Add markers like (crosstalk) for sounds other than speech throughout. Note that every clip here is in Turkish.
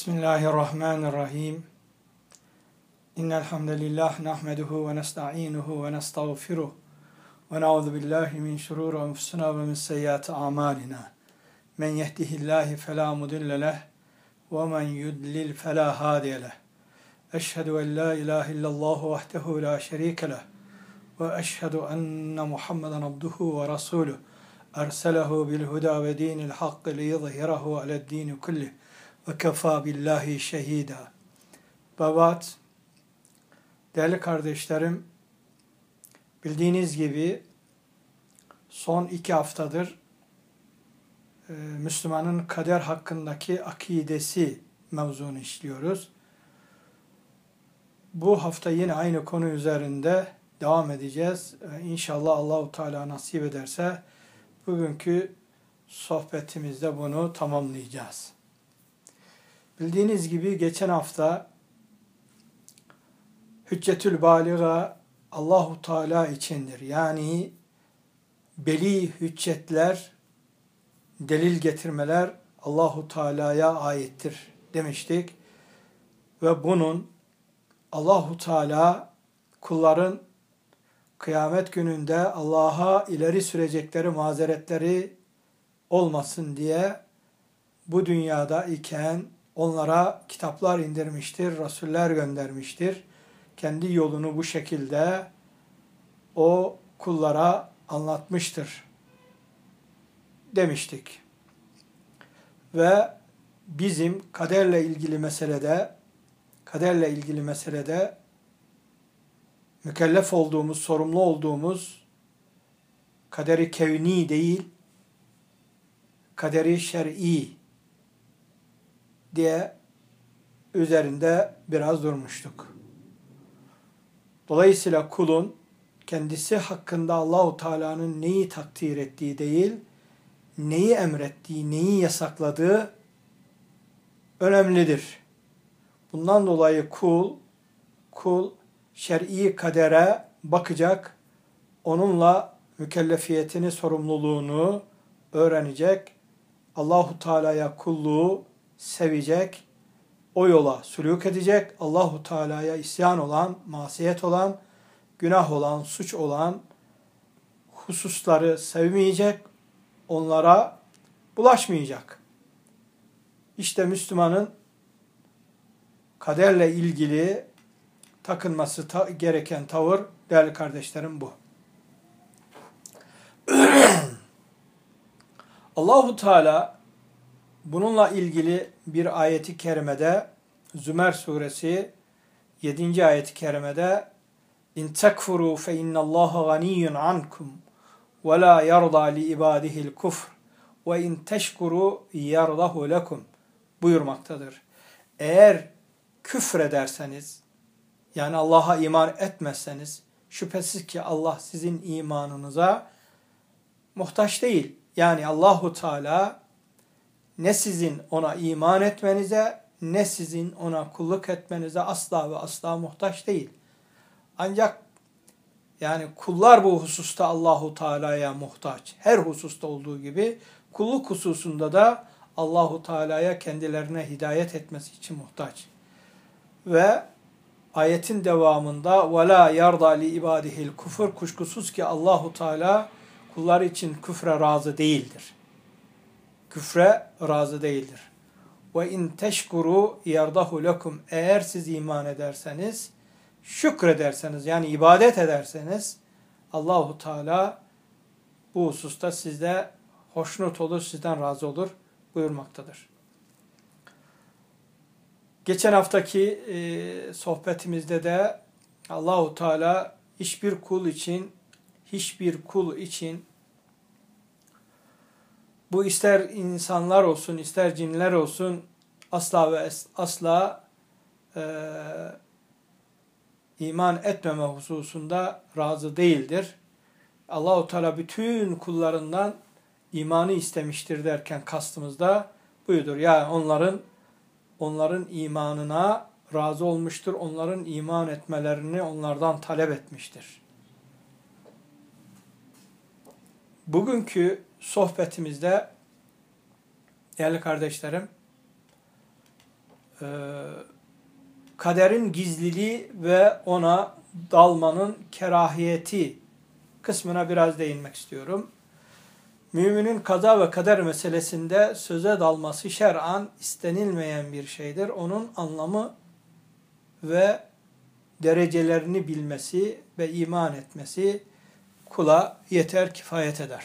Bismillahirrahmanirrahim. İnnel hamdelellah nahmeduhu ve nestainuhu ve nestağfiruh ve na'udzu billahi min şururi enfusina ve min seyyiati amalina. Men yehdihillahu fela mudille leh ve men yudlil fela hadiye leh. Eşhedü en la ilahe illallah vahdehu la şerike leh ve eşhedü enne Muhammeden abduhu ve rasuluh. Erselehu bil huda ve dinil hakkı liyuzhirahu ale'd-dini kullih ve kefa billahi şehida. Babat, değerli kardeşlerim, bildiğiniz gibi son iki haftadır e, Müslümanın kader hakkındaki akidesi mevzunu işliyoruz. Bu hafta yine aynı konu üzerinde devam edeceğiz. E, inşallah Allahu Teala nasip ederse bugünkü sohbetimizde bunu tamamlayacağız. Bildiğiniz gibi geçen hafta Hüccetül Baliga Allahu Teala içindir. Yani beli hüccetler, delil getirmeler Allahu Teala'ya aittir demiştik. Ve bunun Allahu Teala kulların kıyamet gününde Allah'a ileri sürecekleri mazeretleri olmasın diye bu dünyada iken onlara kitaplar indirmiştir, rasuller göndermiştir. Kendi yolunu bu şekilde o kullara anlatmıştır demiştik. Ve bizim kaderle ilgili meselede kaderle ilgili meselede mükellef olduğumuz, sorumlu olduğumuz kaderi kevni değil, kaderi şer'i diye üzerinde biraz durmuştuk. Dolayısıyla kulun kendisi hakkında Allahu Teala'nın neyi takdir ettiği değil, neyi emrettiği, neyi yasakladığı önemlidir. Bundan dolayı kul kul şer'i kadere bakacak, onunla mükellefiyetini, sorumluluğunu öğrenecek. Allahu Teala'ya kulluğu sevecek, o yola sülük edecek, Allahu Teala'ya isyan olan, masiyet olan, günah olan, suç olan hususları sevmeyecek, onlara bulaşmayacak. İşte Müslümanın kaderle ilgili takınması ta gereken tavır değerli kardeşlerim bu. (clears throat) Allahu Teala Bununla ilgili bir ayeti kerimede Zümer suresi 7. ayeti kerimede İn tekfuru fe innallaha ganiyyun ankum ve la yarda li ibadihil kufr ve in teşkuru yardahu lekum buyurmaktadır. Eğer küfrederseniz yani Allah'a iman etmezseniz şüphesiz ki Allah sizin imanınıza muhtaç değil. Yani Allahu Teala ne sizin ona iman etmenize ne sizin ona kulluk etmenize asla ve asla muhtaç değil. Ancak yani kullar bu hususta Allahu Teala'ya muhtaç. Her hususta olduğu gibi kulluk hususunda da Allahu Teala'ya kendilerine hidayet etmesi için muhtaç. Ve ayetin devamında "Vela yarda li ibadihil kufur" kuşkusuz ki Allahu Teala kullar için küfre razı değildir küfre razı değildir. Ve in teşkuru yardahu lekum eğer siz iman ederseniz şükrederseniz yani ibadet ederseniz Allahu Teala bu hususta sizde hoşnut olur, sizden razı olur buyurmaktadır. Geçen haftaki e, sohbetimizde de Allahu Teala hiçbir kul için hiçbir kul için bu ister insanlar olsun, ister cinler olsun asla ve asla e, iman etmeme hususunda razı değildir. Allahu Teala bütün kullarından imanı istemiştir derken kastımızda buyudur. Yani onların onların imanına razı olmuştur. Onların iman etmelerini onlardan talep etmiştir. Bugünkü sohbetimizde değerli kardeşlerim e, kaderin gizliliği ve ona dalmanın kerahiyeti kısmına biraz değinmek istiyorum. Müminin kaza ve kader meselesinde söze dalması şer'an istenilmeyen bir şeydir. Onun anlamı ve derecelerini bilmesi ve iman etmesi kula yeter kifayet eder.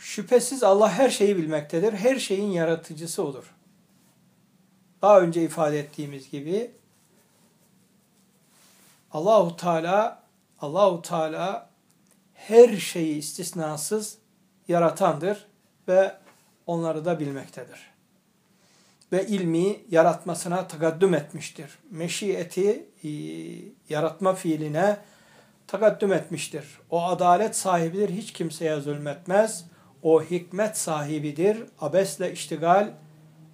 Şüphesiz Allah her şeyi bilmektedir. Her şeyin yaratıcısı olur. Daha önce ifade ettiğimiz gibi Allahu Teala Allahu Teala her şeyi istisnasız yaratandır ve onları da bilmektedir. Ve ilmi yaratmasına takaddüm etmiştir. Meşiyeti e, yaratma fiiline takaddüm etmiştir. O adalet sahibidir, hiç kimseye zulmetmez. O hikmet sahibidir, abesle iştigal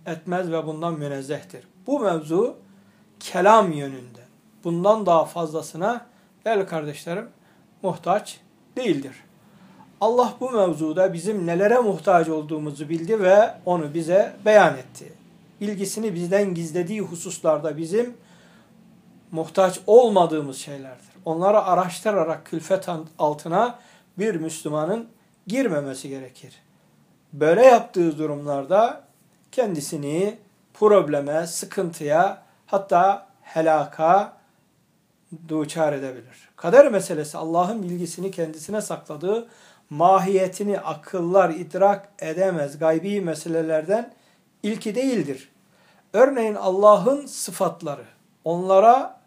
etmez ve bundan münezzehtir. Bu mevzu kelam yönünde. Bundan daha fazlasına değerli kardeşlerim muhtaç değildir. Allah bu mevzuda bizim nelere muhtaç olduğumuzu bildi ve onu bize beyan etti. Bilgisini bizden gizlediği hususlarda bizim muhtaç olmadığımız şeylerdir. Onları araştırarak külfet altına bir Müslümanın girmemesi gerekir. Böyle yaptığı durumlarda kendisini probleme, sıkıntıya hatta helaka duçar edebilir. Kader meselesi Allah'ın bilgisini kendisine sakladığı mahiyetini akıllar idrak edemez gaybi meselelerden ilki değildir. Örneğin Allah'ın sıfatları onlara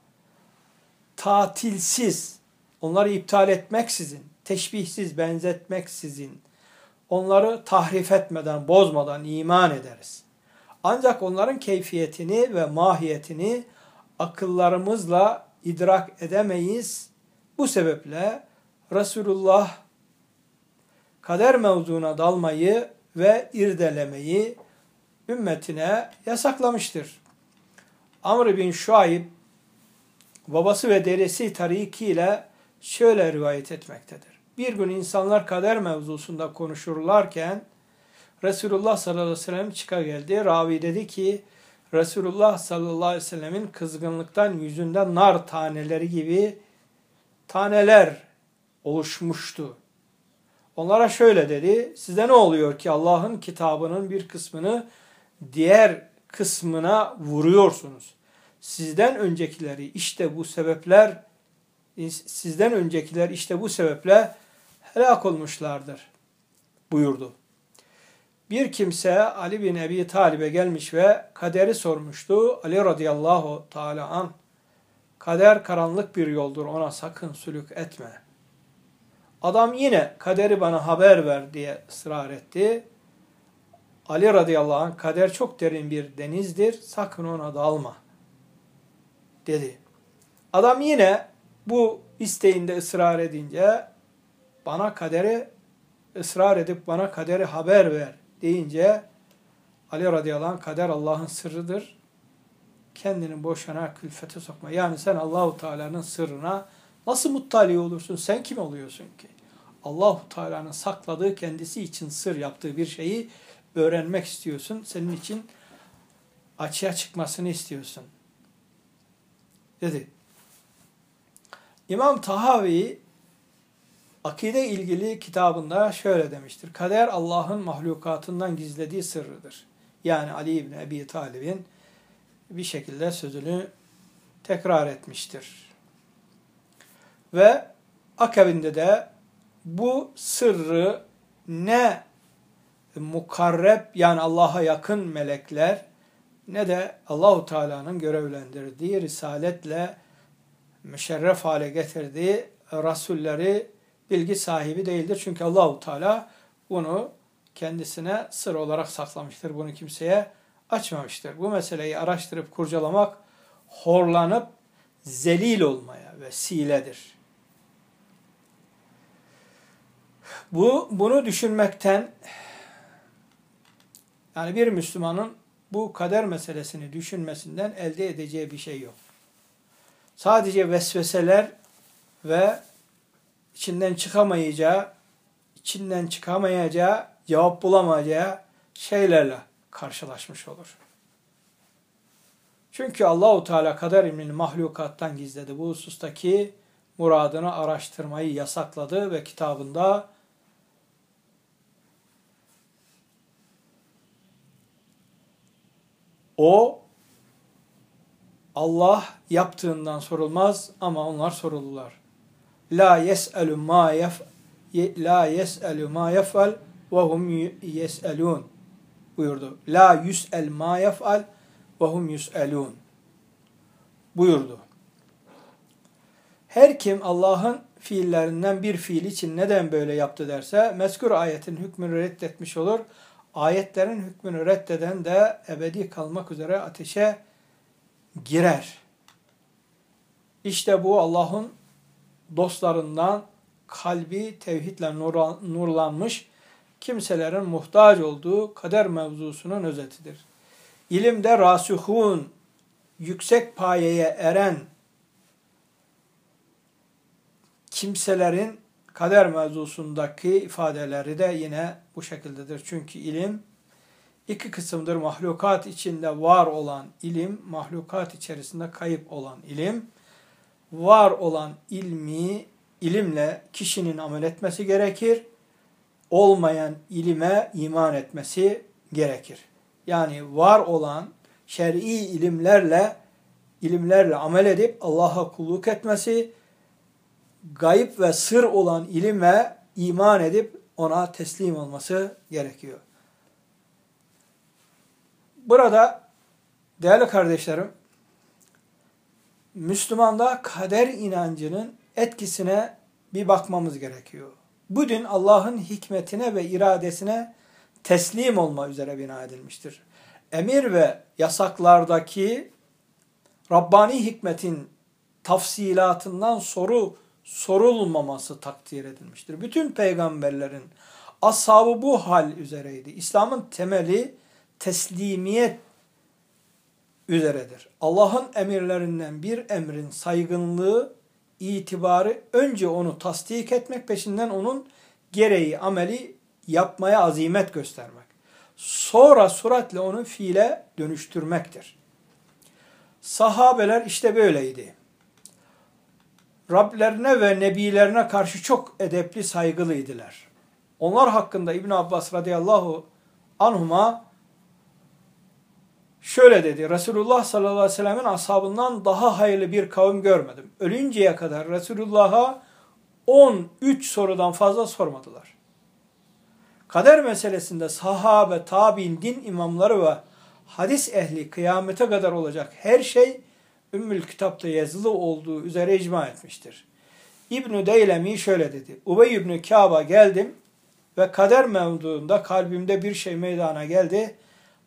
tatilsiz, onları iptal etmeksizin, teşbihsiz, benzetmeksizin, onları tahrif etmeden, bozmadan iman ederiz. Ancak onların keyfiyetini ve mahiyetini akıllarımızla idrak edemeyiz. Bu sebeple Resulullah kader mevzuna dalmayı ve irdelemeyi ümmetine yasaklamıştır. Amr bin Şuayb babası ve dedesi tarikiyle şöyle rivayet etmektedir. Bir gün insanlar kader mevzusunda konuşurlarken Resulullah sallallahu aleyhi ve sellem çıka geldi. Ravi dedi ki Resulullah sallallahu aleyhi ve sellemin kızgınlıktan yüzünden nar taneleri gibi taneler oluşmuştu. Onlara şöyle dedi. Size ne oluyor ki Allah'ın kitabının bir kısmını diğer kısmına vuruyorsunuz. Sizden öncekileri işte bu sebepler sizden öncekiler işte bu sebeple helak olmuşlardır buyurdu. Bir kimse Ali bin Ebi Talib'e gelmiş ve kaderi sormuştu. Ali radıyallahu teala an kader karanlık bir yoldur ona sakın sülük etme. Adam yine kaderi bana haber ver diye ısrar etti. Ali radıyallahu anh kader çok derin bir denizdir sakın ona dalma dedi. Adam yine bu isteğinde ısrar edince bana kaderi ısrar edip bana kaderi haber ver deyince Ali radıyallahu anh kader Allah'ın sırrıdır. Kendini boşana külfete sokma. Yani sen Allahu Teala'nın sırrına nasıl muttali olursun? Sen kim oluyorsun ki? Allahu Teala'nın sakladığı kendisi için sır yaptığı bir şeyi öğrenmek istiyorsun. Senin için açığa çıkmasını istiyorsun. Dedi. İmam Tahavi akide ilgili kitabında şöyle demiştir. Kader Allah'ın mahlukatından gizlediği sırrıdır. Yani Ali İbni Ebi Talib'in bir şekilde sözünü tekrar etmiştir. Ve akabinde de bu sırrı ne mukarreb yani Allah'a yakın melekler ne de Allahu Teala'nın görevlendirdiği risaletle müşerref hale getirdiği rasulleri bilgi sahibi değildir. Çünkü Allahu Teala bunu kendisine sır olarak saklamıştır. Bunu kimseye açmamıştır. Bu meseleyi araştırıp kurcalamak horlanıp zelil olmaya vesiledir. Bu bunu düşünmekten yani bir Müslümanın bu kader meselesini düşünmesinden elde edeceği bir şey yok. Sadece vesveseler ve içinden çıkamayacağı, içinden çıkamayacağı, cevap bulamayacağı şeylerle karşılaşmış olur. Çünkü Allahu Teala kader ilmini mahlukattan gizledi. Bu husustaki muradını araştırmayı yasakladı ve kitabında o Allah yaptığından sorulmaz ama onlar sorulurlar. La yes'elu ma yef la yes'elu ma yef'al ve hum yes'elun buyurdu. La yus'el ma yef'al ve hum yus'elun buyurdu. Her kim Allah'ın fiillerinden bir fiil için neden böyle yaptı derse mezkur ayetin hükmünü reddetmiş olur. Ayetlerin hükmünü reddeden de ebedi kalmak üzere ateşe girer. İşte bu Allah'ın dostlarından kalbi tevhidle nurlanmış kimselerin muhtaç olduğu kader mevzusunun özetidir. İlimde rasuhun, yüksek payeye eren kimselerin kader mevzusundaki ifadeleri de yine bu şekildedir. Çünkü ilim iki kısımdır. Mahlukat içinde var olan ilim, mahlukat içerisinde kayıp olan ilim. Var olan ilmi, ilimle kişinin amel etmesi gerekir. Olmayan ilime iman etmesi gerekir. Yani var olan şer'i ilimlerle ilimlerle amel edip Allah'a kulluk etmesi, gayip ve sır olan ilime iman edip ona teslim olması gerekiyor. Burada değerli kardeşlerim, Müslümanda kader inancının etkisine bir bakmamız gerekiyor. Bu din Allah'ın hikmetine ve iradesine teslim olma üzere bina edilmiştir. Emir ve yasaklardaki Rabbani hikmetin tafsilatından soru sorulmaması takdir edilmiştir. Bütün peygamberlerin ashabı bu hal üzereydi. İslam'ın temeli teslimiyet üzeredir. Allah'ın emirlerinden bir emrin saygınlığı, itibarı önce onu tasdik etmek peşinden onun gereği ameli yapmaya azimet göstermek. Sonra suratle onu fiile dönüştürmektir. Sahabeler işte böyleydi. Rablerine ve nebilerine karşı çok edepli, saygılıydılar. Onlar hakkında İbn Abbas radıyallahu anhuma şöyle dedi. Resulullah sallallahu aleyhi ve sellemin ashabından daha hayırlı bir kavim görmedim. Ölünceye kadar Resulullah'a 13 sorudan fazla sormadılar. Kader meselesinde sahabe, tabi'in, din imamları ve hadis ehli kıyamete kadar olacak her şey Ümmül Kitap'ta yazılı olduğu üzere icma etmiştir. İbn-i Deylemi şöyle dedi. Ubey İbn-i Kâb'a geldim ve kader mevduunda kalbimde bir şey meydana geldi.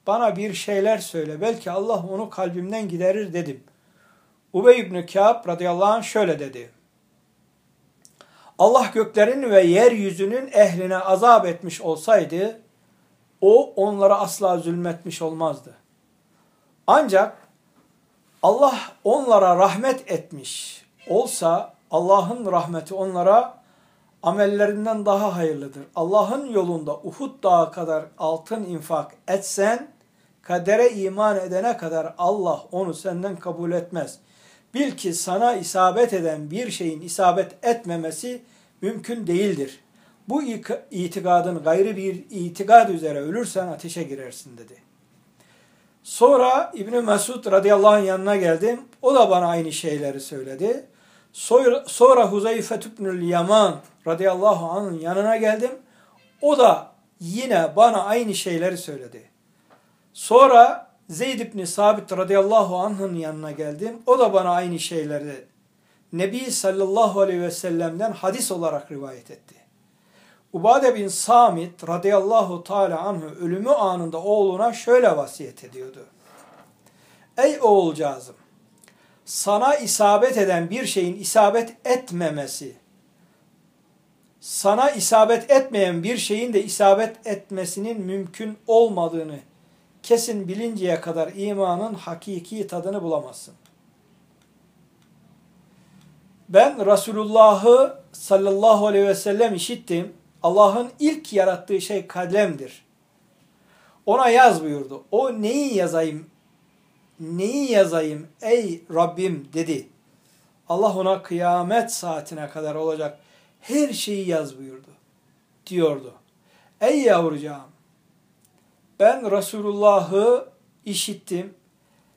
Bana bir şeyler söyle. Belki Allah onu kalbimden giderir dedim. Ubey İbn-i Kâb radıyallahu anh şöyle dedi. Allah göklerin ve yeryüzünün ehline azap etmiş olsaydı, o onlara asla zulmetmiş olmazdı. Ancak Allah onlara rahmet etmiş olsa Allah'ın rahmeti onlara amellerinden daha hayırlıdır. Allah'ın yolunda Uhud dağı kadar altın infak etsen kadere iman edene kadar Allah onu senden kabul etmez. Bil ki sana isabet eden bir şeyin isabet etmemesi mümkün değildir. Bu itikadın gayrı bir itikad üzere ölürsen ateşe girersin dedi. Sonra İbni Mesud radıyallahu anh yanına geldim. O da bana aynı şeyleri söyledi. Sonra Huzeyfe ibnül Yaman radıyallahu anh'ın yanına geldim. O da yine bana aynı şeyleri söyledi. Sonra Zeyd ibn Sabit radıyallahu anh'ın yanına geldim. O da bana aynı şeyleri Nebi sallallahu aleyhi ve sellem'den hadis olarak rivayet etti. Ubade bin Samit radıyallahu teala anhu ölümü anında oğluna şöyle vasiyet ediyordu. Ey oğulcağızım sana isabet eden bir şeyin isabet etmemesi, sana isabet etmeyen bir şeyin de isabet etmesinin mümkün olmadığını kesin bilinceye kadar imanın hakiki tadını bulamazsın. Ben Resulullah'ı sallallahu aleyhi ve sellem işittim. Allah'ın ilk yarattığı şey kalemdir. Ona yaz buyurdu. O neyi yazayım neyi yazayım ey Rabbim dedi. Allah ona kıyamet saatine kadar olacak her şeyi yaz buyurdu. Diyordu. Ey yavrucağım ben Resulullah'ı işittim.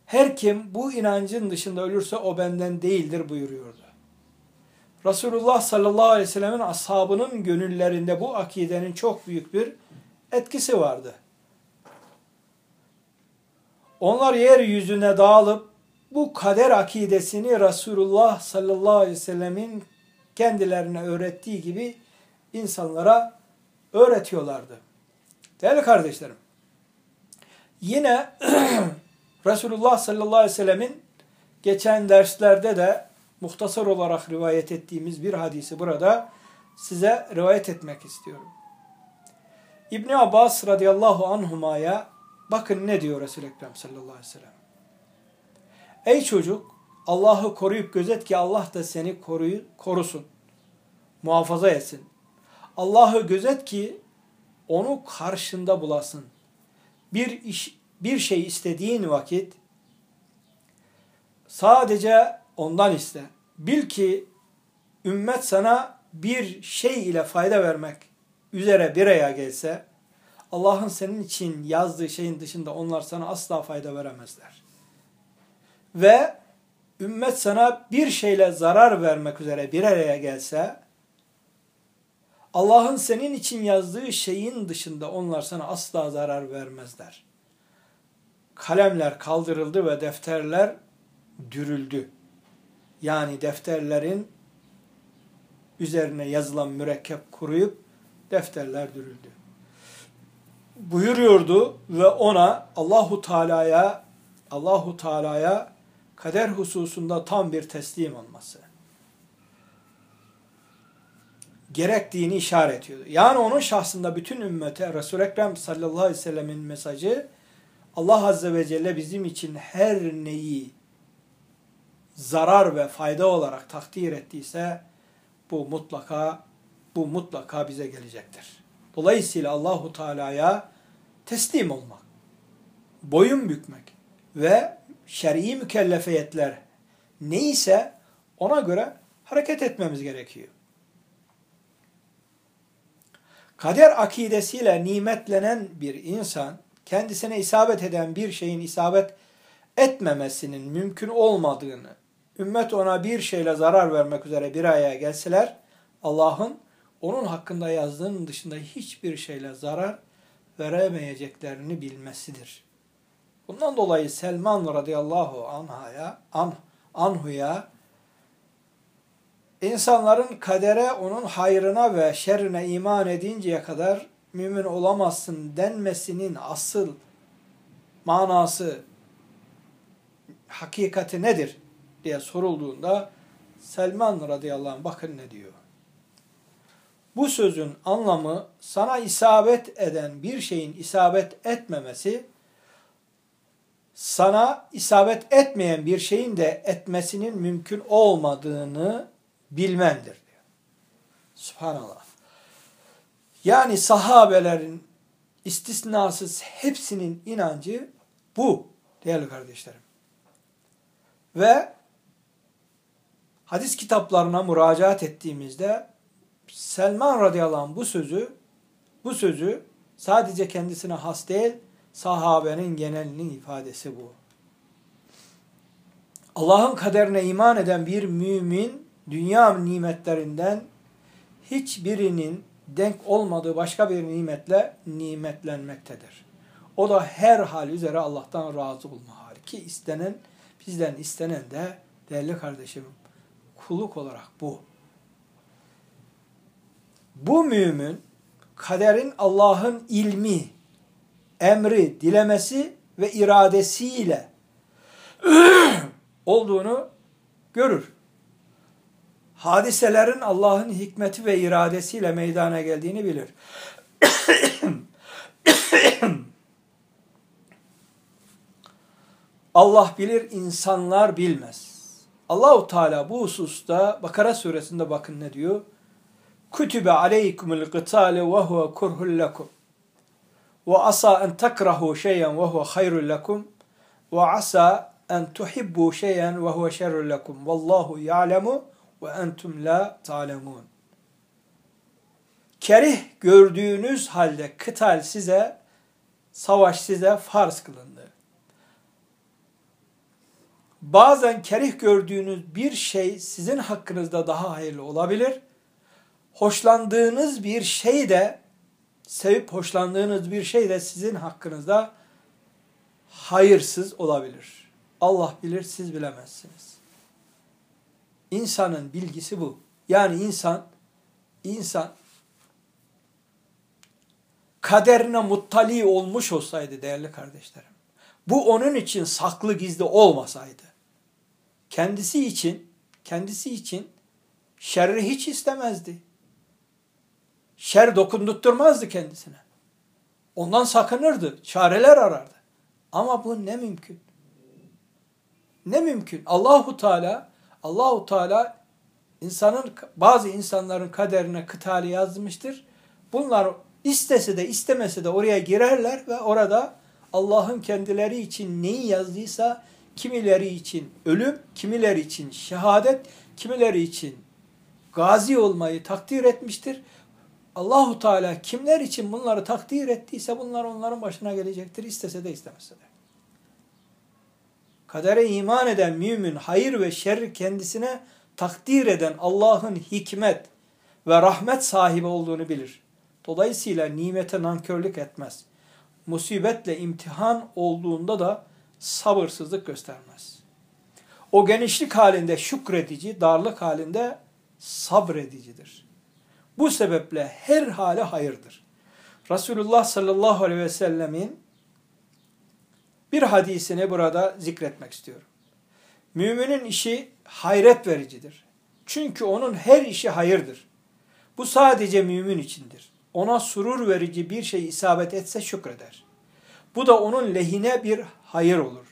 Her kim bu inancın dışında ölürse o benden değildir buyuruyordu. Resulullah sallallahu aleyhi ve sellemin ashabının gönüllerinde bu akidenin çok büyük bir etkisi vardı. Onlar yeryüzüne dağılıp bu kader akidesini Resulullah sallallahu aleyhi ve sellemin kendilerine öğrettiği gibi insanlara öğretiyorlardı. Değerli kardeşlerim, yine (clears throat) Resulullah sallallahu aleyhi ve sellemin geçen derslerde de muhtasar olarak rivayet ettiğimiz bir hadisi burada size rivayet etmek istiyorum. İbn Abbas radıyallahu anhumaya bakın ne diyor Resul-i Ekrem sallallahu aleyhi ve sellem. Ey çocuk Allah'ı koruyup gözet ki Allah da seni koruyu, korusun. Muhafaza etsin. Allah'ı gözet ki onu karşında bulasın. Bir iş, bir şey istediğin vakit sadece ondan iste. Bil ki ümmet sana bir şey ile fayda vermek üzere bir araya gelse Allah'ın senin için yazdığı şeyin dışında onlar sana asla fayda veremezler. Ve ümmet sana bir şeyle zarar vermek üzere bir araya gelse Allah'ın senin için yazdığı şeyin dışında onlar sana asla zarar vermezler. Kalemler kaldırıldı ve defterler dürüldü. Yani defterlerin üzerine yazılan mürekkep kuruyup defterler dürüldü. Buyuruyordu ve ona Allahu Teala'ya Allahu Teala'ya kader hususunda tam bir teslim olması gerektiğini işaret ediyordu. Yani onun şahsında bütün ümmete Resul-i Ekrem sallallahu aleyhi ve sellemin mesajı Allah Azze ve Celle bizim için her neyi zarar ve fayda olarak takdir ettiyse bu mutlaka bu mutlaka bize gelecektir. Dolayısıyla Allahu Teala'ya teslim olmak, boyun bükmek ve şer'i mükellefiyetler neyse ona göre hareket etmemiz gerekiyor. Kader akidesiyle nimetlenen bir insan kendisine isabet eden bir şeyin isabet etmemesinin mümkün olmadığını, ümmet ona bir şeyle zarar vermek üzere bir araya gelseler, Allah'ın onun hakkında yazdığının dışında hiçbir şeyle zarar veremeyeceklerini bilmesidir. Bundan dolayı Selman radıyallahu anhaya, an, anhuya insanların kadere onun hayrına ve şerrine iman edinceye kadar mümin olamazsın denmesinin asıl manası, hakikati nedir diye sorulduğunda Selman radıyallahu anh bakın ne diyor. Bu sözün anlamı sana isabet eden bir şeyin isabet etmemesi, sana isabet etmeyen bir şeyin de etmesinin mümkün olmadığını bilmendir diyor. Subhanallah. Yani sahabelerin istisnasız hepsinin inancı bu değerli kardeşlerim. Ve hadis kitaplarına müracaat ettiğimizde Selman radıyallahu anh bu sözü bu sözü sadece kendisine has değil sahabenin genelinin ifadesi bu. Allah'ın kaderine iman eden bir mümin dünya nimetlerinden hiçbirinin denk olmadığı başka bir nimetle nimetlenmektedir. O da her hal üzere Allah'tan razı olma hali ki istenen bizden istenen de değerli kardeşim kuluk olarak bu. Bu mümin kaderin Allah'ın ilmi, emri, dilemesi ve iradesiyle (clears throat) olduğunu görür. Hadiselerin Allah'ın hikmeti ve iradesiyle meydana geldiğini bilir. (clears throat) Allah bilir, insanlar bilmez. Allahu Teala bu hususta Bakara suresinde bakın ne diyor? Kütübe aleykumul qitale ve huve kurhul lekum. Ve asa en tekrahu şeyen ve huve hayrul lekum. Ve asa en tuhibbu şeyen ve huve şerrun lekum. Vallahu ya'lemu ve entum la ta'lemun. Kerih gördüğünüz halde kıtal size, savaş size farz kılındı. Bazen kerih gördüğünüz bir şey sizin hakkınızda daha hayırlı olabilir. Hoşlandığınız bir şey de, sevip hoşlandığınız bir şey de sizin hakkınızda hayırsız olabilir. Allah bilir, siz bilemezsiniz. İnsanın bilgisi bu. Yani insan, insan kaderine muttali olmuş olsaydı değerli kardeşlerim, bu onun için saklı gizli olmasaydı, kendisi için, kendisi için şerri hiç istemezdi. Şer dokundurtturmazdı kendisine. Ondan sakınırdı, çareler arardı. Ama bu ne mümkün? Ne mümkün? Allahu Teala Allahu Teala insanın bazı insanların kaderine kıtali yazmıştır. Bunlar istese de istemese de oraya girerler ve orada Allah'ın kendileri için neyi yazdıysa kimileri için ölüm, kimileri için şehadet, kimileri için gazi olmayı takdir etmiştir. Allahu Teala kimler için bunları takdir ettiyse bunlar onların başına gelecektir istese de istemese de. Kadere iman eden mümin hayır ve şerri kendisine takdir eden Allah'ın hikmet ve rahmet sahibi olduğunu bilir. Dolayısıyla nimete nankörlük etmez. Musibetle imtihan olduğunda da sabırsızlık göstermez. O genişlik halinde şükredici, darlık halinde sabredicidir. Bu sebeple her hale hayırdır. Resulullah sallallahu aleyhi ve sellemin bir hadisini burada zikretmek istiyorum. Müminin işi hayret vericidir. Çünkü onun her işi hayırdır. Bu sadece mümin içindir. Ona surur verici bir şey isabet etse şükreder. Bu da onun lehine bir hayır olur.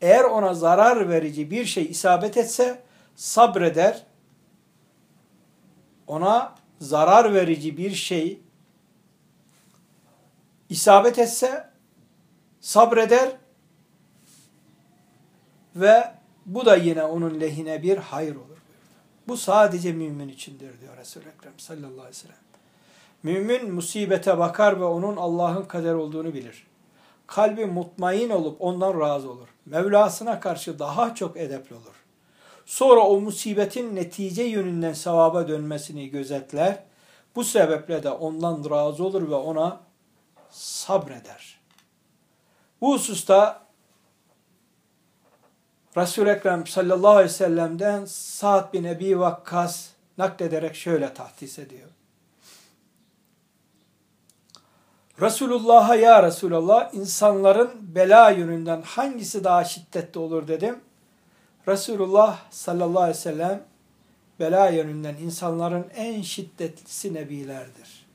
Eğer ona zarar verici bir şey isabet etse sabreder. Ona zarar verici bir şey isabet etse sabreder ve bu da yine onun lehine bir hayır olur. Bu sadece mümin içindir diyor Resul-i Ekrem sallallahu aleyhi ve sellem. Mümin musibete bakar ve onun Allah'ın kader olduğunu bilir. Kalbi mutmain olup ondan razı olur. Mevlasına karşı daha çok edepli olur. Sonra o musibetin netice yönünden sevaba dönmesini gözetler. Bu sebeple de ondan razı olur ve ona sabreder. Bu hususta Resul-i Ekrem sallallahu aleyhi ve sellem'den Sa'd bin Ebi Vakkas naklederek şöyle tahdis ediyor. Resulullah'a ya Resulallah insanların bela yönünden hangisi daha şiddetli olur dedim. Resulullah sallallahu aleyhi ve sellem bela yönünden insanların en şiddetlisi nebilerdir.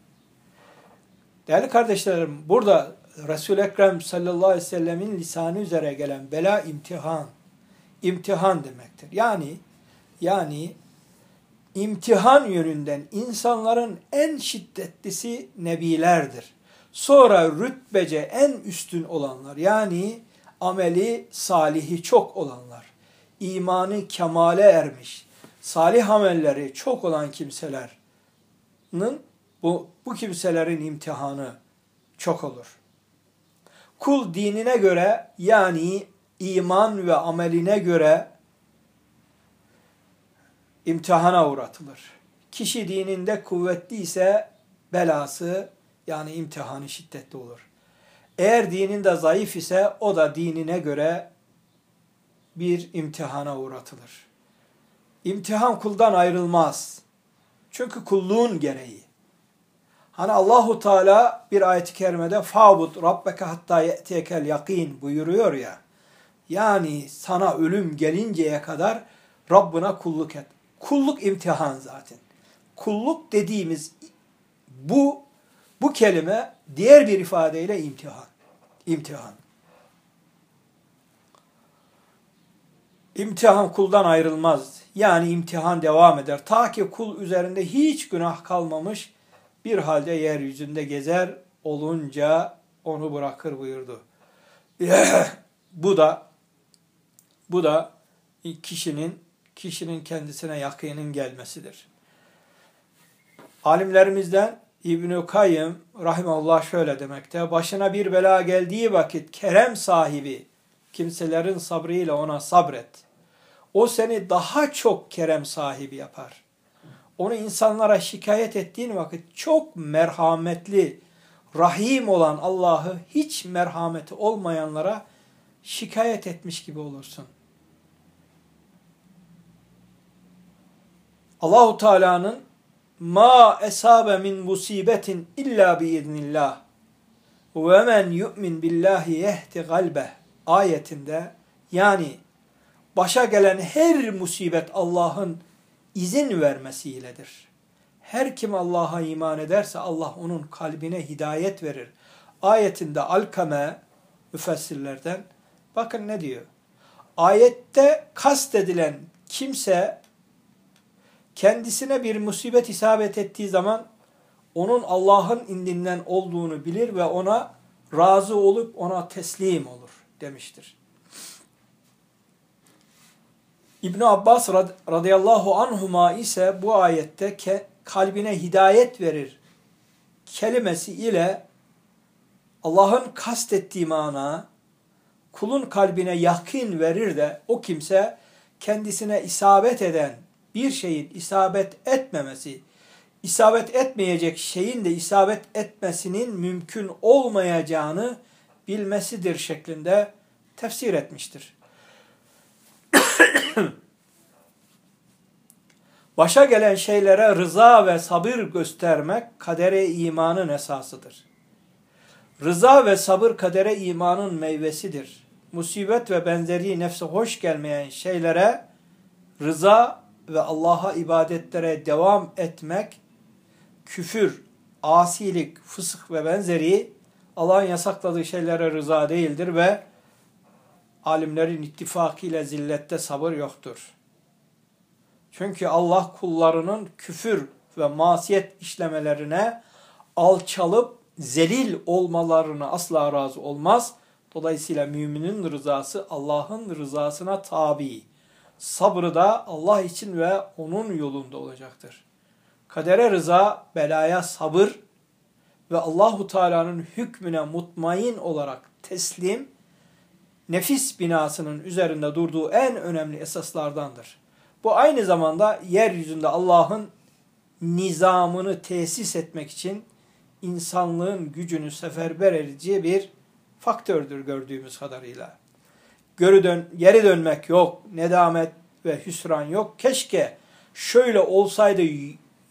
Değerli kardeşlerim burada Resul-i Ekrem sallallahu aleyhi ve sellemin lisanı üzere gelen bela imtihan, imtihan demektir. Yani yani imtihan yönünden insanların en şiddetlisi nebilerdir. Sonra rütbece en üstün olanlar yani ameli salihi çok olanlar, imanı kemale ermiş, salih amelleri çok olan kimselerin bu, bu kimselerin imtihanı çok olur. Kul dinine göre yani iman ve ameline göre imtihana uğratılır. Kişi dininde kuvvetli ise belası yani imtihanı şiddetli olur. Eğer dininde zayıf ise o da dinine göre bir imtihana uğratılır. İmtihan kuldan ayrılmaz. Çünkü kulluğun gereği. Hani Allahu Teala bir ayet-i kerimede fabud rabbeke hatta ye'tiyekel yakin buyuruyor ya. Yani sana ölüm gelinceye kadar Rabbına kulluk et. Kulluk imtihan zaten. Kulluk dediğimiz bu bu kelime diğer bir ifadeyle imtihan. İmtihan. İmtihan kuldan ayrılmaz. Yani imtihan devam eder. Ta ki kul üzerinde hiç günah kalmamış bir halde yeryüzünde gezer olunca onu bırakır buyurdu. (clears throat) Bu da Bu da kişinin kişinin kendisine yakının gelmesidir. Alimlerimizden İbn-i Kayyım rahimahullah şöyle demekte. Başına bir bela geldiği vakit kerem sahibi kimselerin sabrıyla ona sabret. O seni daha çok kerem sahibi yapar. Onu insanlara şikayet ettiğin vakit çok merhametli, rahim olan Allah'ı hiç merhameti olmayanlara şikayet etmiş gibi olursun. Allahu Teala'nın ma esabe min musibetin illa bi idnillah ve men yu'min billahi yehdi galbeh ayetinde yani başa gelen her musibet Allah'ın izin vermesiyledir. Her kim Allah'a iman ederse Allah onun kalbine hidayet verir. Ayetinde Alkame müfessirlerden bakın ne diyor. Ayette kastedilen kimse kendisine bir musibet isabet ettiği zaman onun Allah'ın indinden olduğunu bilir ve ona razı olup ona teslim olur demiştir. İbn Abbas rad radıyallahu anhuma ise bu ayette kalbine hidayet verir kelimesi ile Allah'ın kastettiği mana kulun kalbine yakin verir de o kimse kendisine isabet eden bir şeyin isabet etmemesi, isabet etmeyecek şeyin de isabet etmesinin mümkün olmayacağını bilmesidir şeklinde tefsir etmiştir. (coughs) Başa gelen şeylere rıza ve sabır göstermek kadere imanın esasıdır. Rıza ve sabır kadere imanın meyvesidir. Musibet ve benzeri nefse hoş gelmeyen şeylere rıza ve Allah'a ibadetlere devam etmek küfür, asilik, fısık ve benzeri Allah'ın yasakladığı şeylere rıza değildir ve alimlerin ittifakıyla zillette sabır yoktur. Çünkü Allah kullarının küfür ve masiyet işlemelerine alçalıp zelil olmalarını asla razı olmaz. Dolayısıyla müminin rızası Allah'ın rızasına tabi. Sabrı da Allah için ve onun yolunda olacaktır. Kadere rıza, belaya sabır ve Allahu Teala'nın hükmüne mutmain olarak teslim, nefis binasının üzerinde durduğu en önemli esaslardandır. Bu aynı zamanda yeryüzünde Allah'ın nizamını tesis etmek için insanlığın gücünü seferber edici bir faktördür gördüğümüz kadarıyla. Görü dön, geri dönmek yok, nedamet ve hüsran yok. Keşke şöyle olsaydı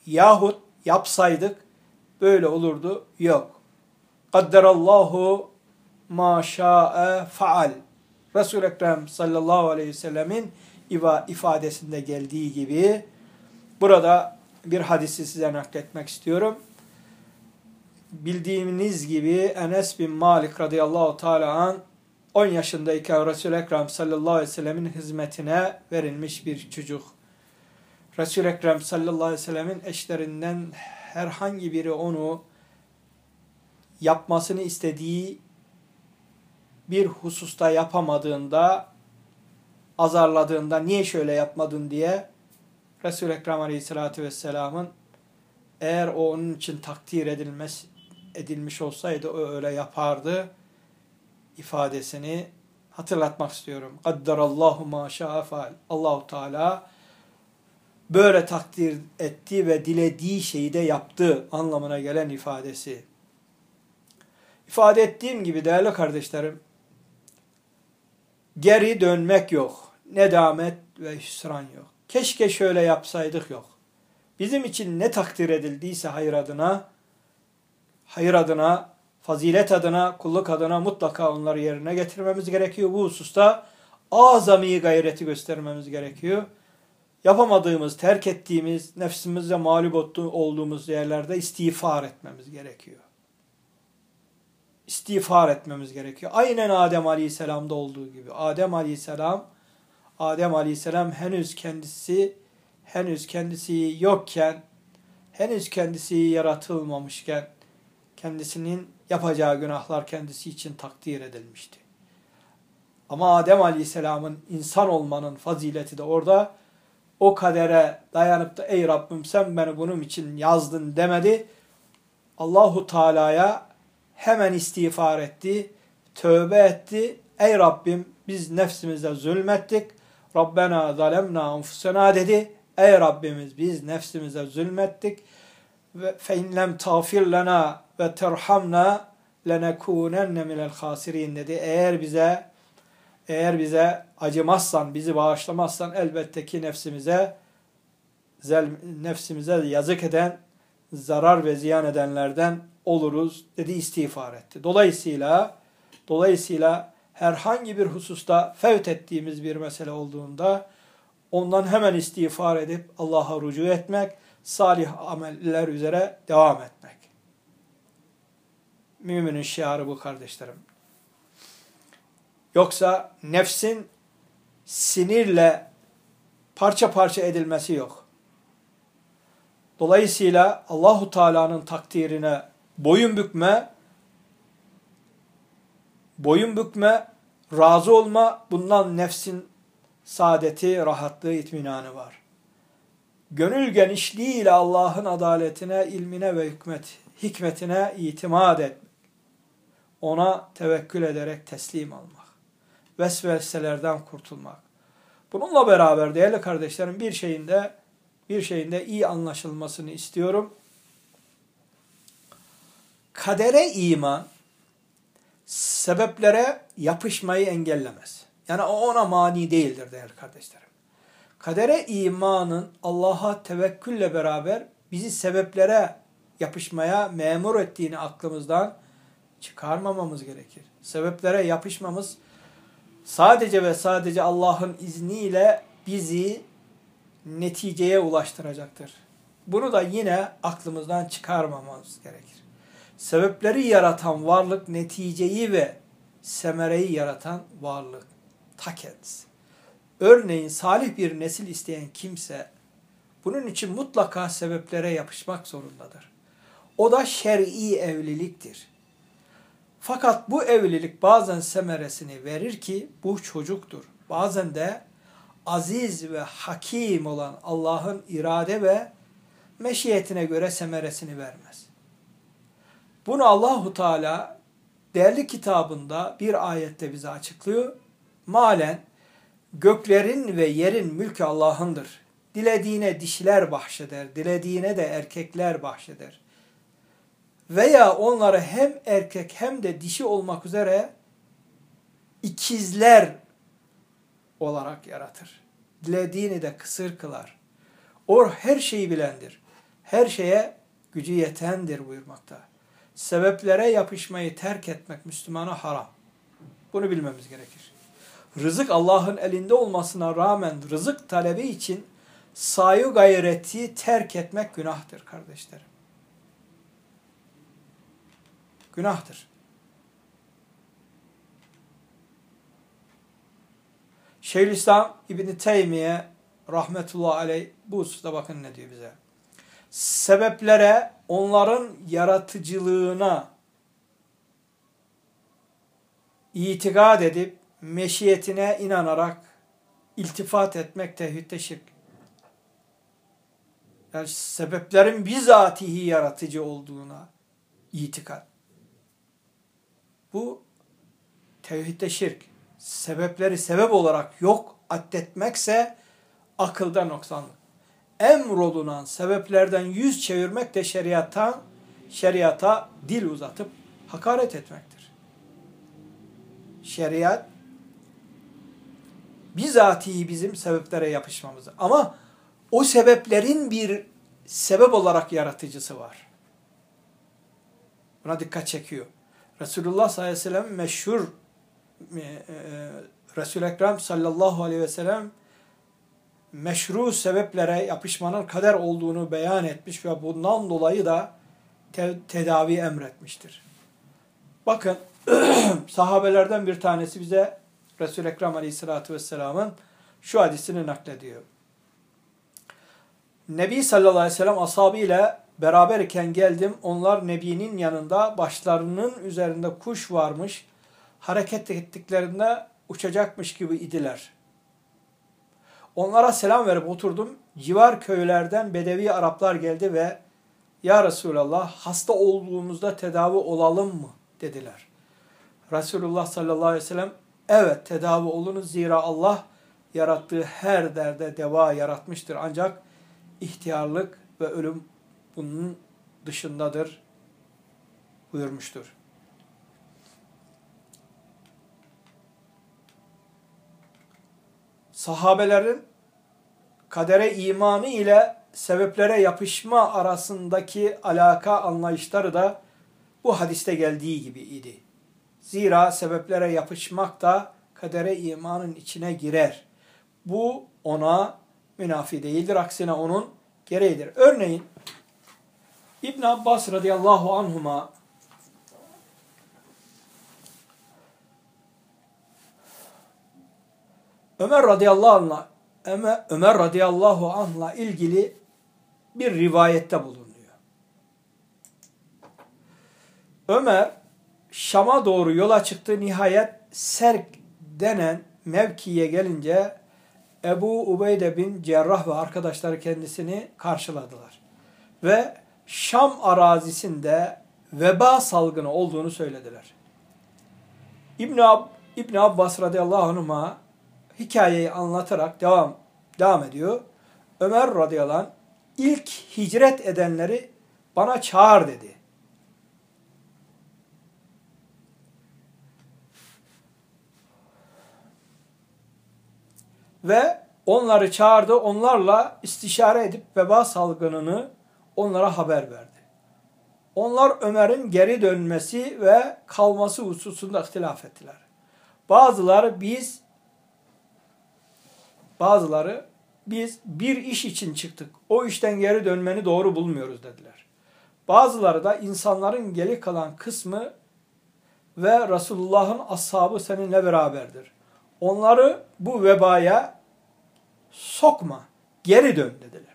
yahut yapsaydık böyle olurdu. Yok. Kadderallahu ma şa'e faal. Resul-i Ekrem sallallahu aleyhi ve sellemin ifadesinde geldiği gibi burada bir hadisi size nakletmek istiyorum. Bildiğiniz gibi Enes bin Malik radıyallahu teala an 10 yaşındayken Resul-i Ekrem sallallahu aleyhi ve sellemin hizmetine verilmiş bir çocuk. Resul-i Ekrem sallallahu aleyhi ve sellemin eşlerinden herhangi biri onu yapmasını istediği bir hususta yapamadığında, azarladığında niye şöyle yapmadın diye Resul-i Ekrem aleyhissalatü vesselamın eğer o onun için takdir edilmez, edilmiş olsaydı o öyle yapardı ifadesini hatırlatmak istiyorum. Kadderallahu ma şa'a Allahu Teala böyle takdir etti ve dilediği şeyi de yaptı anlamına gelen ifadesi. İfade ettiğim gibi değerli kardeşlerim, geri dönmek yok. Nedamet ve hüsran yok. Keşke şöyle yapsaydık yok. Bizim için ne takdir edildiyse hayır adına, hayır adına fazilet adına, kulluk adına mutlaka onları yerine getirmemiz gerekiyor. Bu hususta azami gayreti göstermemiz gerekiyor. Yapamadığımız, terk ettiğimiz, nefsimizle mağlup olduğumuz yerlerde istiğfar etmemiz gerekiyor. İstiğfar etmemiz gerekiyor. Aynen Adem Aleyhisselam'da olduğu gibi. Adem Aleyhisselam, Adem Aleyhisselam henüz kendisi, henüz kendisi yokken, henüz kendisi yaratılmamışken, kendisinin yapacağı günahlar kendisi için takdir edilmişti. Ama Adem Aleyhisselam'ın insan olmanın fazileti de orada. O kadere dayanıp da ey Rabbim sen beni bunun için yazdın demedi. Allahu Teala'ya hemen istiğfar etti, tövbe etti. Ey Rabbim biz nefsimize zulmettik. Rabbena zalemna enfusena dedi. Ey Rabbimiz biz nefsimize zulmettik. Ve fe in lem tağfir lena ve terhamna lenekunenne minel hasirin dedi. Eğer bize eğer bize acımazsan, bizi bağışlamazsan elbette ki nefsimize nefsimize yazık eden, zarar ve ziyan edenlerden oluruz dedi istiğfar etti. Dolayısıyla dolayısıyla herhangi bir hususta fevt ettiğimiz bir mesele olduğunda ondan hemen istiğfar edip Allah'a rucu etmek, salih ameller üzere devam etmek. Müminin şiarı bu kardeşlerim. Yoksa nefsin sinirle parça parça edilmesi yok. Dolayısıyla Allahu Teala'nın takdirine boyun bükme, boyun bükme, razı olma bundan nefsin saadeti, rahatlığı, itminanı var. Gönül genişliğiyle Allah'ın adaletine, ilmine ve hikmet, hikmetine itimat et. Ona tevekkül ederek teslim almak. Vesveselerden kurtulmak. Bununla beraber değerli kardeşlerim bir şeyinde bir şeyinde iyi anlaşılmasını istiyorum. Kadere iman sebeplere yapışmayı engellemez. Yani o ona mani değildir değerli kardeşlerim. Kadere imanın Allah'a tevekkülle beraber bizi sebeplere yapışmaya memur ettiğini aklımızdan çıkarmamamız gerekir. Sebeplere yapışmamız sadece ve sadece Allah'ın izniyle bizi neticeye ulaştıracaktır. Bunu da yine aklımızdan çıkarmamamız gerekir. Sebepleri yaratan varlık neticeyi ve semereyi yaratan varlık ta kendisi. Örneğin salih bir nesil isteyen kimse bunun için mutlaka sebeplere yapışmak zorundadır. O da şer'i evliliktir. Fakat bu evlilik bazen semeresini verir ki bu çocuktur. Bazen de aziz ve hakim olan Allah'ın irade ve meşiyetine göre semeresini vermez. Bunu Allahu Teala değerli kitabında bir ayette bize açıklıyor. Malen göklerin ve yerin mülkü Allah'ındır. Dilediğine dişiler bahşeder, dilediğine de erkekler bahşeder. Veya onları hem erkek hem de dişi olmak üzere ikizler olarak yaratır. Dilediğini de kısır kılar. O her şeyi bilendir. Her şeye gücü yetendir buyurmakta. Sebeplere yapışmayı terk etmek Müslümana haram. Bunu bilmemiz gerekir. Rızık Allah'ın elinde olmasına rağmen rızık talebi için sayu gayreti terk etmek günahtır kardeşlerim. Günahtır. Şeyhülislam İbni Teymiye rahmetullahi aleyh bu hususta bakın ne diyor bize. Sebeplere onların yaratıcılığına itikad edip meşiyetine inanarak iltifat etmek tevhidde şirk. Yani sebeplerin bizatihi yaratıcı olduğuna itikad. Bu tevhidde şirk sebepleri sebep olarak yok addetmekse akılda noksanlık. Emrolunan sebeplerden yüz çevirmek de şeriata, şeriata dil uzatıp hakaret etmektir. Şeriat bizatihi bizim sebeplere yapışmamızı. Ama o sebeplerin bir sebep olarak yaratıcısı var. Buna dikkat çekiyor. Resulullah sallallahu aleyhi ve sellem meşhur e, e, Resul-i Ekrem sallallahu aleyhi ve sellem meşru sebeplere yapışmanın kader olduğunu beyan etmiş ve bundan dolayı da te tedavi emretmiştir. Bakın (clears throat) sahabelerden bir tanesi bize Resul-i Ekrem aleyhissalatü vesselamın şu hadisini naklediyor. Nebi sallallahu aleyhi ve sellem ashabıyla beraber iken geldim. Onlar Nebi'nin yanında başlarının üzerinde kuş varmış hareket ettiklerinde uçacakmış gibi idiler. Onlara selam verip oturdum. Civar köylerden Bedevi Araplar geldi ve Ya Resulallah hasta olduğumuzda tedavi olalım mı dediler. Resulullah sallallahu aleyhi ve sellem evet tedavi olunuz zira Allah yarattığı her derde deva yaratmıştır. Ancak ihtiyarlık ve ölüm bunun dışındadır buyurmuştur. Sahabelerin kadere imanı ile sebeplere yapışma arasındaki alaka anlayışları da bu hadiste geldiği gibi idi. Zira sebeplere yapışmak da kadere imanın içine girer. Bu ona münafi değildir. Aksine onun gereğidir. Örneğin İbn Abbas radıyallahu anhuma Ömer radıyallahu anh'la Ömer, radıyallahu anh'la ilgili bir rivayette bulunuyor. Ömer Şam'a doğru yola çıktı. Nihayet Serk denen mevkiye gelince Ebu Ubeyde bin Cerrah ve arkadaşları kendisini karşıladılar. Ve Şam arazisinde veba salgını olduğunu söylediler. İbn, Ab İbn Abbas radıyallahu anh'a hikayeyi anlatarak devam devam ediyor. Ömer radıyallahu anh ilk hicret edenleri bana çağır dedi. Ve onları çağırdı, onlarla istişare edip veba salgınını onlara haber verdi. Onlar Ömer'in geri dönmesi ve kalması hususunda ihtilaf ettiler. Bazıları biz bazıları biz bir iş için çıktık. O işten geri dönmeni doğru bulmuyoruz dediler. Bazıları da insanların geri kalan kısmı ve Resulullah'ın ashabı seninle beraberdir. Onları bu vebaya sokma, geri dön dediler.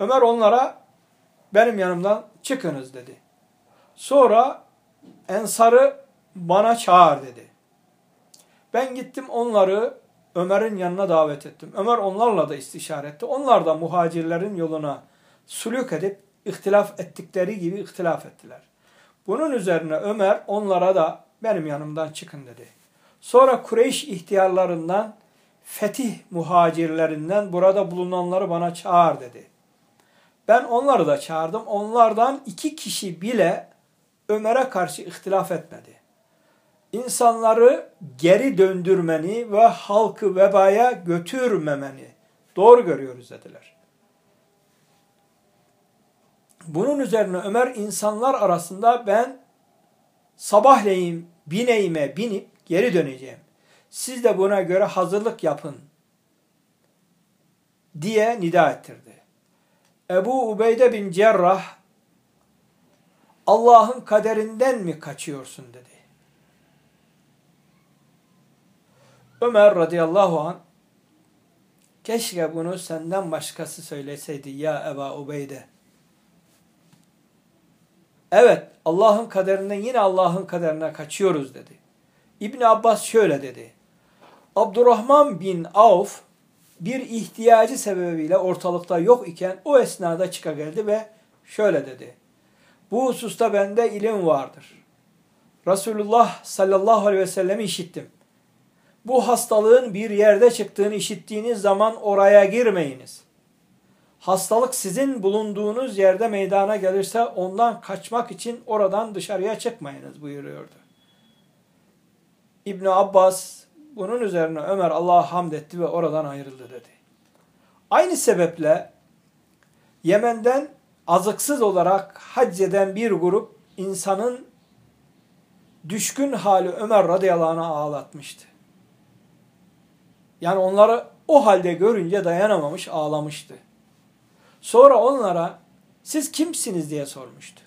Ömer onlara benim yanımdan çıkınız dedi. Sonra Ensar'ı bana çağır dedi. Ben gittim onları Ömer'in yanına davet ettim. Ömer onlarla da istişare etti. Onlar da muhacirlerin yoluna sulük edip ihtilaf ettikleri gibi ihtilaf ettiler. Bunun üzerine Ömer onlara da benim yanımdan çıkın dedi. Sonra Kureyş ihtiyarlarından fetih muhacirlerinden burada bulunanları bana çağır dedi. Ben onları da çağırdım. Onlardan iki kişi bile Ömer'e karşı ihtilaf etmedi. İnsanları geri döndürmeni ve halkı vebaya götürmemeni doğru görüyoruz dediler. Bunun üzerine Ömer insanlar arasında ben sabahleyin bineğime binip geri döneceğim. Siz de buna göre hazırlık yapın diye nida ettirdi. Ebu Ubeyde bin Cerrah Allah'ın kaderinden mi kaçıyorsun dedi. Ömer radıyallahu an keşke bunu senden başkası söyleseydi ya Eba Ubeyde. Evet Allah'ın kaderinden yine Allah'ın kaderine kaçıyoruz dedi. İbn Abbas şöyle dedi. Abdurrahman bin Avf bir ihtiyacı sebebiyle ortalıkta yok iken o esnada çıka geldi ve şöyle dedi. Bu hususta bende ilim vardır. Resulullah sallallahu aleyhi ve sellemi işittim. Bu hastalığın bir yerde çıktığını işittiğiniz zaman oraya girmeyiniz. Hastalık sizin bulunduğunuz yerde meydana gelirse ondan kaçmak için oradan dışarıya çıkmayınız buyuruyordu. İbn Abbas bunun üzerine Ömer Allah'a hamd etti ve oradan ayrıldı dedi. Aynı sebeple Yemen'den azıksız olarak hac eden bir grup insanın düşkün hali Ömer radıyallahu ağlatmıştı. Yani onları o halde görünce dayanamamış ağlamıştı. Sonra onlara siz kimsiniz diye sormuştu.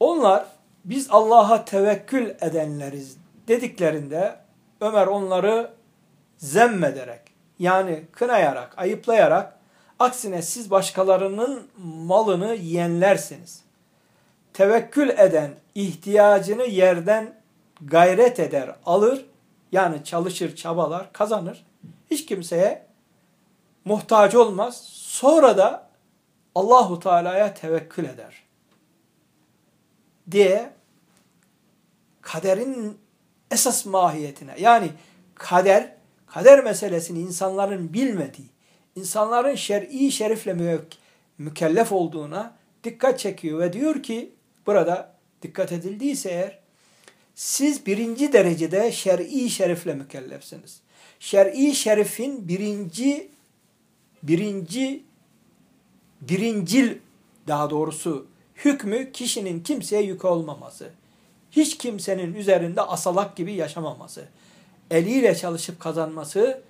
Onlar biz Allah'a tevekkül edenleriz dediklerinde Ömer onları zemmederek yani kınayarak, ayıplayarak aksine siz başkalarının malını yiyenlersiniz. Tevekkül eden, ihtiyacını yerden gayret eder, alır, yani çalışır, çabalar, kazanır. Hiç kimseye muhtaç olmaz. Sonra da Allahu Teala'ya tevekkül eder. Diye kaderin esas mahiyetine yani kader kader meselesini insanların bilmediği, insanların şer'i şerifle mükellef olduğuna dikkat çekiyor ve diyor ki burada dikkat edildiyse eğer siz birinci derecede şer'i şerifle mükellefsiniz. Şer'i şerifin birinci birinci birincil daha doğrusu hükmü kişinin kimseye yük olmaması. Hiç kimsenin üzerinde asalak gibi yaşamaması. Eliyle çalışıp kazanması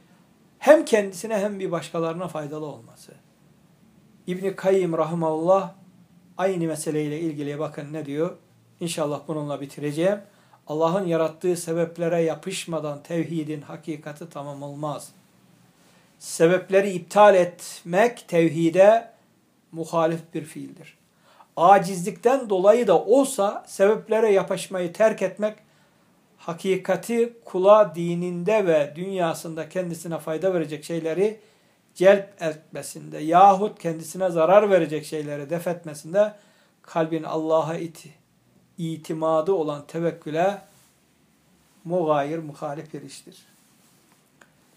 hem kendisine hem bir başkalarına faydalı olması. İbni Kayyim Rahimahullah aynı meseleyle ilgili bakın ne diyor. İnşallah bununla bitireceğim. Allah'ın yarattığı sebeplere yapışmadan tevhidin hakikati tamam olmaz. Sebepleri iptal etmek tevhide muhalif bir fiildir. Acizlikten dolayı da olsa sebeplere yapışmayı terk etmek hakikati kula dininde ve dünyasında kendisine fayda verecek şeyleri celp etmesinde yahut kendisine zarar verecek şeyleri def etmesinde kalbin Allah'a iti, itimadı olan tevekküle mugayir, muhalif bir iştir.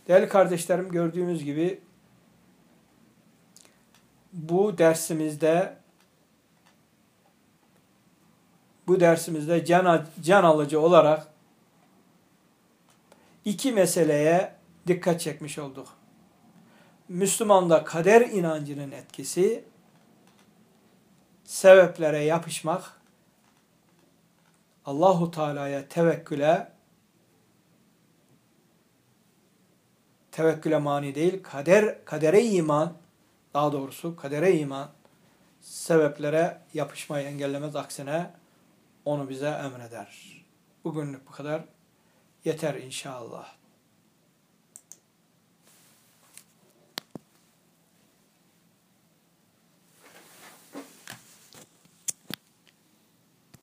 Değerli kardeşlerim gördüğünüz gibi bu dersimizde bu dersimizde can, can alıcı olarak iki meseleye dikkat çekmiş olduk. Müslümanda kader inancının etkisi, sebeplere yapışmak, Allahu Teala'ya tevekküle tevekküle mani değil, kader kadere iman, daha doğrusu kadere iman sebeplere yapışmayı engellemez aksine onu bize emreder. Bugünlük bu kadar yeter inşallah.